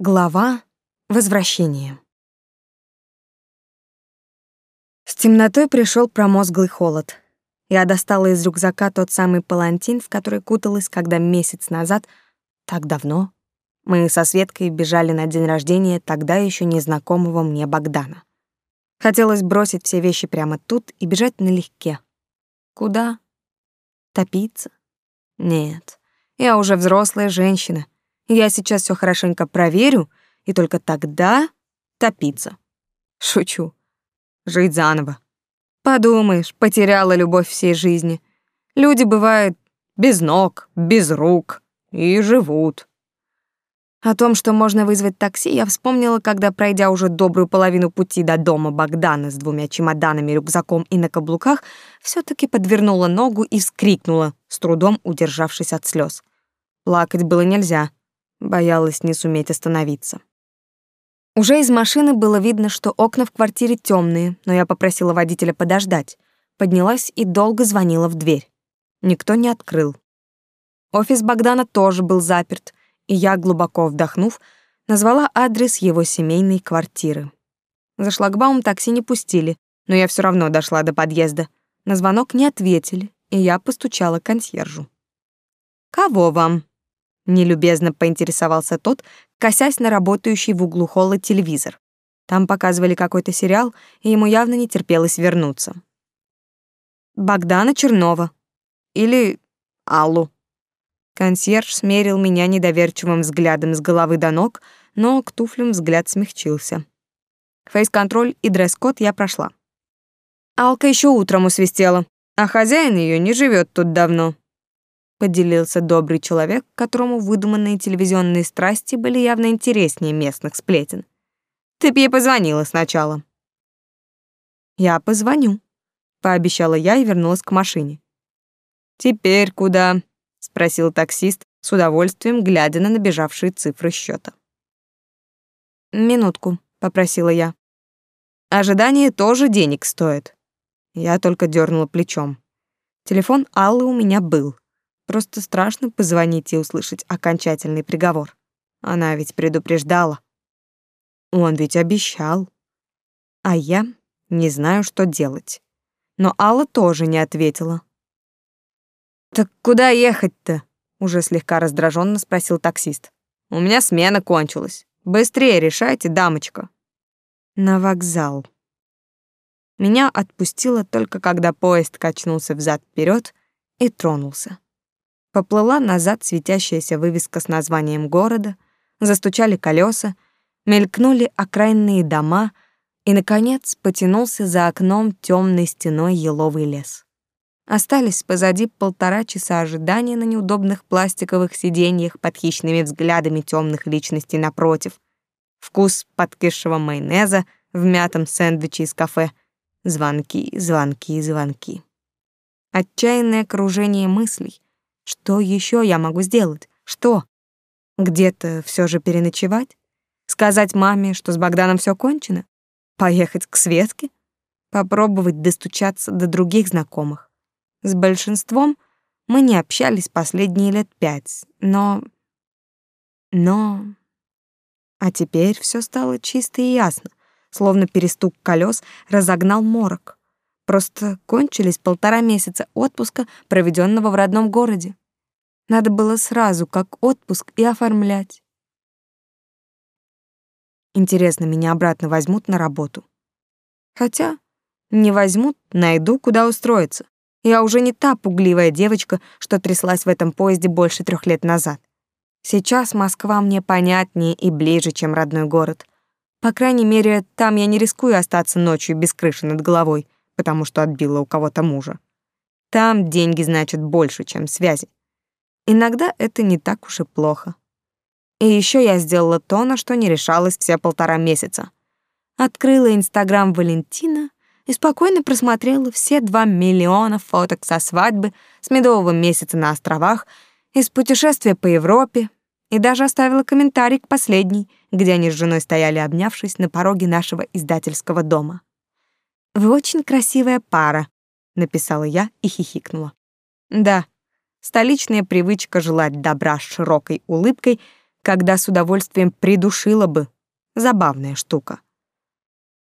Глава Возвращение. С темнотой пришел промозглый холод. Я достала из рюкзака тот самый палантин, в который куталась, когда месяц назад, так давно, мы со Светкой бежали на день рождения тогда еще незнакомого мне Богдана. Хотелось бросить все вещи прямо тут и бежать налегке. Куда? Топиться? Нет, я уже взрослая женщина — я сейчас все хорошенько проверю, и только тогда топиться. Шучу. Жить заново. Подумаешь, потеряла любовь всей жизни. Люди бывают без ног, без рук и живут. О том, что можно вызвать такси, я вспомнила, когда, пройдя уже добрую половину пути до дома Богдана с двумя чемоданами, рюкзаком и на каблуках, все таки подвернула ногу и вскрикнула, с трудом удержавшись от слез. Плакать было нельзя. Боялась не суметь остановиться. Уже из машины было видно, что окна в квартире темные, но я попросила водителя подождать. Поднялась и долго звонила в дверь. Никто не открыл. Офис Богдана тоже был заперт, и я, глубоко вдохнув, назвала адрес его семейной квартиры. За шлагбаум такси не пустили, но я все равно дошла до подъезда. На звонок не ответили, и я постучала консьержу. «Кого вам?» Нелюбезно поинтересовался тот, косясь на работающий в углу холла телевизор. Там показывали какой-то сериал, и ему явно не терпелось вернуться. Богдана Чернова. Или Аллу. Консьерж смерил меня недоверчивым взглядом с головы до ног, но к туфлям взгляд смягчился. Фейс-контроль и дресс-код я прошла. Алка еще утром усвистела, а хозяин ее не живет тут давно поделился добрый человек, которому выдуманные телевизионные страсти были явно интереснее местных сплетен. Ты б ей позвонила сначала. Я позвоню, пообещала я и вернулась к машине. Теперь куда? спросил таксист с удовольствием, глядя на набежавшие цифры счета. Минутку, попросила я. Ожидание тоже денег стоит. Я только дернула плечом. Телефон Аллы у меня был. Просто страшно позвонить и услышать окончательный приговор. Она ведь предупреждала. Он ведь обещал. А я не знаю, что делать. Но Алла тоже не ответила. «Так куда ехать-то?» — уже слегка раздраженно спросил таксист. «У меня смена кончилась. Быстрее решайте, дамочка». «На вокзал». Меня отпустило только когда поезд качнулся взад вперед и тронулся. Поплыла назад светящаяся вывеска с названием города, застучали колеса, мелькнули окраинные дома, и, наконец, потянулся за окном темной стеной еловый лес. Остались позади полтора часа ожидания на неудобных пластиковых сиденьях под хищными взглядами темных личностей напротив, вкус подкисшего майонеза в мятом сэндвиче из кафе, звонки, звонки, звонки. Отчаянное окружение мыслей — что еще я могу сделать? Что? Где-то все же переночевать? Сказать маме, что с Богданом все кончено? Поехать к Светке? Попробовать достучаться до других знакомых? С большинством мы не общались последние лет пять, но... Но... А теперь все стало чисто и ясно, словно перестук колес разогнал морок. Просто кончились полтора месяца отпуска, проведенного в родном городе. Надо было сразу, как отпуск, и оформлять. Интересно, меня обратно возьмут на работу? Хотя не возьмут, найду, куда устроиться. Я уже не та пугливая девочка, что тряслась в этом поезде больше трех лет назад. Сейчас Москва мне понятнее и ближе, чем родной город. По крайней мере, там я не рискую остаться ночью без крыши над головой — потому что отбила у кого-то мужа. Там деньги значат больше, чем связи. Иногда это не так уж и плохо. И еще я сделала то, на что не решалась все полтора месяца. Открыла Инстаграм Валентина и спокойно просмотрела все два миллиона фоток со свадьбы, с медового месяца на островах, из путешествия по Европе, и даже оставила комментарий к последней, где они с женой стояли, обнявшись на пороге нашего издательского дома. Вы очень красивая пара, написала я и хихикнула. Да, столичная привычка желать добра широкой улыбкой когда с удовольствием придушила бы. Забавная штука.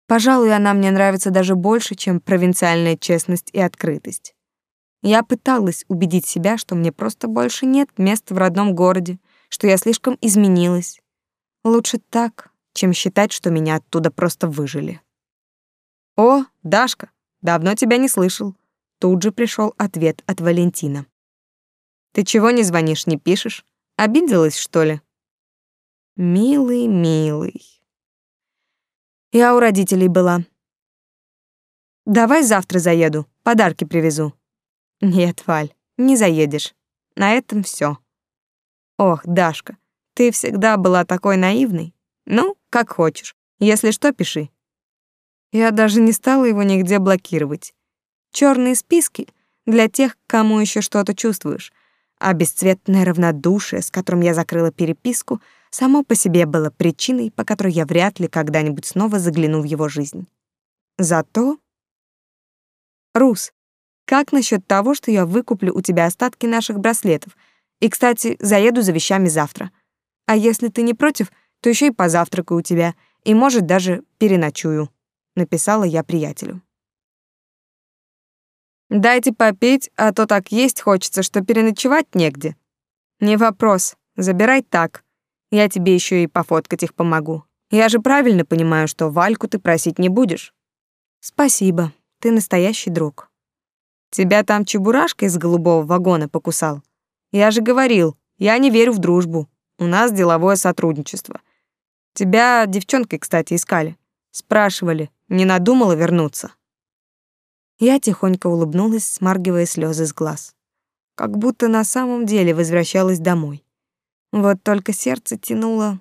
Пожалуй, она мне нравится даже больше, чем провинциальная честность и открытость. Я пыталась убедить себя, что мне просто больше нет места в родном городе, что я слишком изменилась. Лучше так, чем считать, что меня оттуда просто выжили. «О, Дашка, давно тебя не слышал». Тут же пришел ответ от Валентина. «Ты чего не звонишь, не пишешь? Обиделась, что ли?» «Милый, милый». Я у родителей была. «Давай завтра заеду, подарки привезу». «Нет, Валь, не заедешь. На этом все. «Ох, Дашка, ты всегда была такой наивной. Ну, как хочешь. Если что, пиши. Я даже не стала его нигде блокировать. Черные списки для тех, кому еще что-то чувствуешь. А бесцветное равнодушие, с которым я закрыла переписку, само по себе было причиной, по которой я вряд ли когда-нибудь снова загляну в его жизнь. Зато... Рус, как насчет того, что я выкуплю у тебя остатки наших браслетов? И, кстати, заеду за вещами завтра. А если ты не против, то еще и позавтракаю у тебя, и, может, даже переночую написала я приятелю. Дайте попить, а то так есть хочется, что переночевать негде. Не вопрос, забирай так. Я тебе еще и пофоткать их помогу. Я же правильно понимаю, что Вальку ты просить не будешь. Спасибо, ты настоящий друг. Тебя там чебурашка из голубого вагона покусал. Я же говорил, я не верю в дружбу. У нас деловое сотрудничество. Тебя девчонкой, кстати, искали. Спрашивали, не надумала вернуться. Я тихонько улыбнулась, смаргивая слезы с глаз. Как будто на самом деле возвращалась домой. Вот только сердце тянуло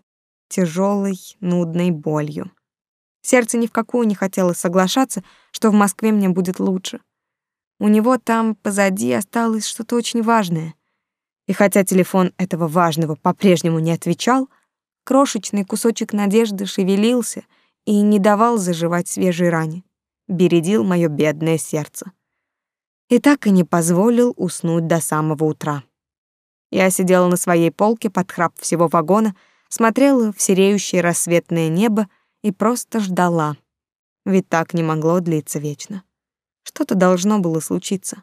тяжелой, нудной болью. Сердце ни в какую не хотело соглашаться, что в Москве мне будет лучше. У него там позади осталось что-то очень важное. И хотя телефон этого важного по-прежнему не отвечал, крошечный кусочек надежды шевелился — и не давал заживать свежей ране, бередил моё бедное сердце. И так и не позволил уснуть до самого утра. Я сидела на своей полке под храп всего вагона, смотрела в сереющее рассветное небо и просто ждала. Ведь так не могло длиться вечно. Что-то должно было случиться.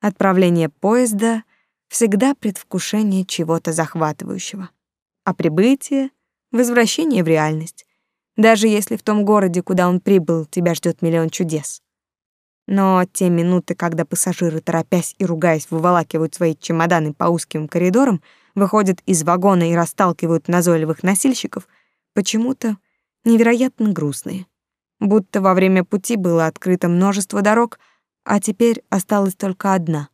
Отправление поезда — всегда предвкушение чего-то захватывающего. А прибытие — возвращение в реальность даже если в том городе, куда он прибыл, тебя ждет миллион чудес. Но те минуты, когда пассажиры, торопясь и ругаясь, выволакивают свои чемоданы по узким коридорам, выходят из вагона и расталкивают назойливых носильщиков, почему-то невероятно грустные. Будто во время пути было открыто множество дорог, а теперь осталась только одна.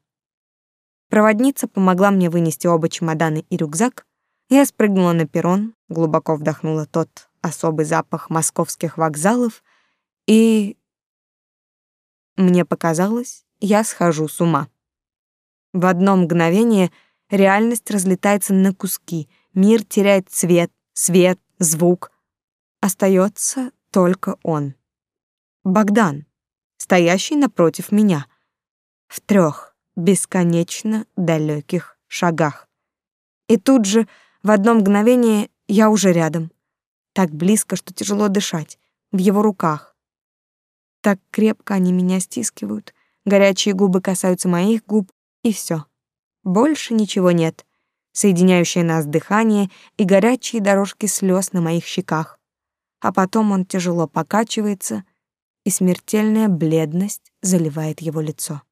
Проводница помогла мне вынести оба чемодана и рюкзак. Я спрыгнула на перрон, глубоко вдохнула тот особый запах московских вокзалов, и мне показалось, я схожу с ума. В одно мгновение реальность разлетается на куски, мир теряет цвет, свет, звук. Остается только он. Богдан, стоящий напротив меня, в трех бесконечно далеких шагах. И тут же, в одно мгновение, я уже рядом так близко, что тяжело дышать, в его руках. Так крепко они меня стискивают, горячие губы касаются моих губ, и все. Больше ничего нет. Соединяющее нас дыхание и горячие дорожки слез на моих щеках. А потом он тяжело покачивается, и смертельная бледность заливает его лицо.